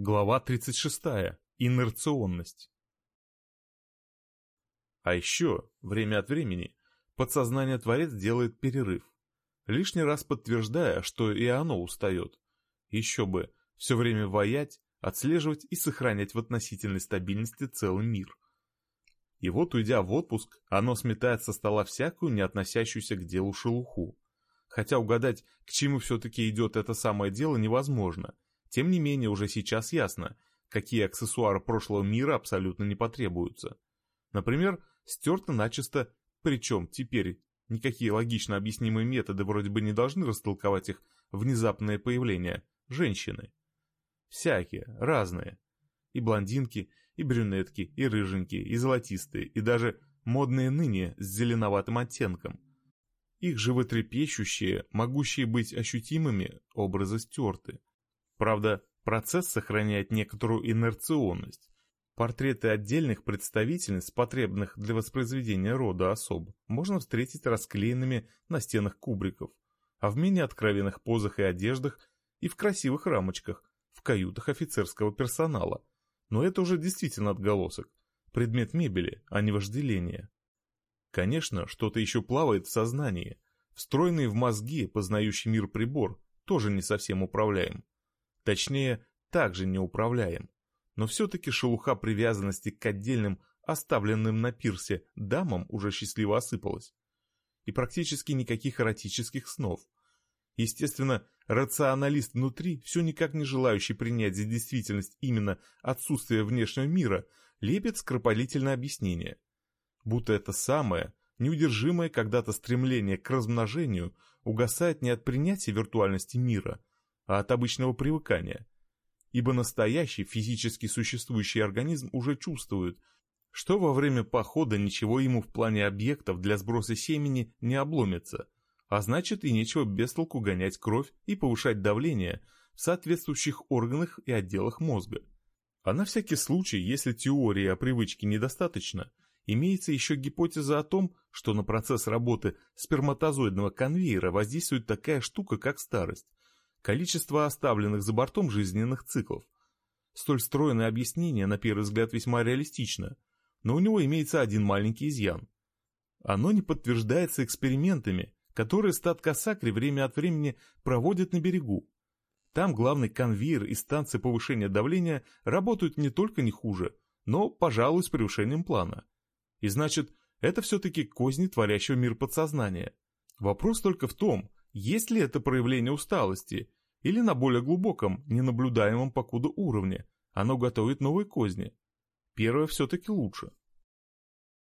Глава 36. Инерционность. А еще, время от времени, подсознание Творец делает перерыв, лишний раз подтверждая, что и оно устает. Еще бы, все время воять, отслеживать и сохранять в относительной стабильности целый мир. И вот, уйдя в отпуск, оно сметает со стола всякую, не относящуюся к делу шелуху. Хотя угадать, к чему все-таки идет это самое дело, невозможно – тем не менее, уже сейчас ясно, какие аксессуары прошлого мира абсолютно не потребуются. Например, стерто начисто, причем теперь никакие логично объяснимые методы вроде бы не должны растолковать их внезапное появление женщины. Всякие, разные. И блондинки, и брюнетки, и рыженькие, и золотистые, и даже модные ныне с зеленоватым оттенком. Их животрепещущие, могущие быть ощутимыми, образы стерты. Правда, процесс сохраняет некоторую инерционность. Портреты отдельных представительниц, потребных для воспроизведения рода особ, можно встретить расклеенными на стенах кубриков, а в менее откровенных позах и одеждах и в красивых рамочках, в каютах офицерского персонала. Но это уже действительно отголосок, предмет мебели, а не вожделение. Конечно, что-то еще плавает в сознании. Встроенный в мозги, познающий мир прибор, тоже не совсем управляем. Точнее, также неуправляем. Но все-таки шелуха привязанности к отдельным, оставленным на пирсе дамам уже счастливо осыпалась. И практически никаких эротических снов. Естественно, рационалист внутри, все никак не желающий принять за действительность именно отсутствие внешнего мира, лепит скоропалительное объяснение. Будто это самое, неудержимое когда-то стремление к размножению угасает не от принятия виртуальности мира, а от обычного привыкания. Ибо настоящий физически существующий организм уже чувствует, что во время похода ничего ему в плане объектов для сброса семени не обломится, а значит и нечего без толку гонять кровь и повышать давление в соответствующих органах и отделах мозга. А на всякий случай, если теории о привычке недостаточно, имеется еще гипотеза о том, что на процесс работы сперматозоидного конвейера воздействует такая штука, как старость, количество оставленных за бортом жизненных циклов. Столь стройное объяснение, на первый взгляд, весьма реалистично, но у него имеется один маленький изъян. Оно не подтверждается экспериментами, которые стат Касакри время от времени проводят на берегу. Там главный конвейер и станция повышения давления работают не только не хуже, но, пожалуй, с превышением плана. И значит, это все-таки козни творящего мир подсознания. Вопрос только в том, есть ли это проявление усталости, или на более глубоком, ненаблюдаемом покуда уровне, оно готовит новые козни. Первое все-таки лучше.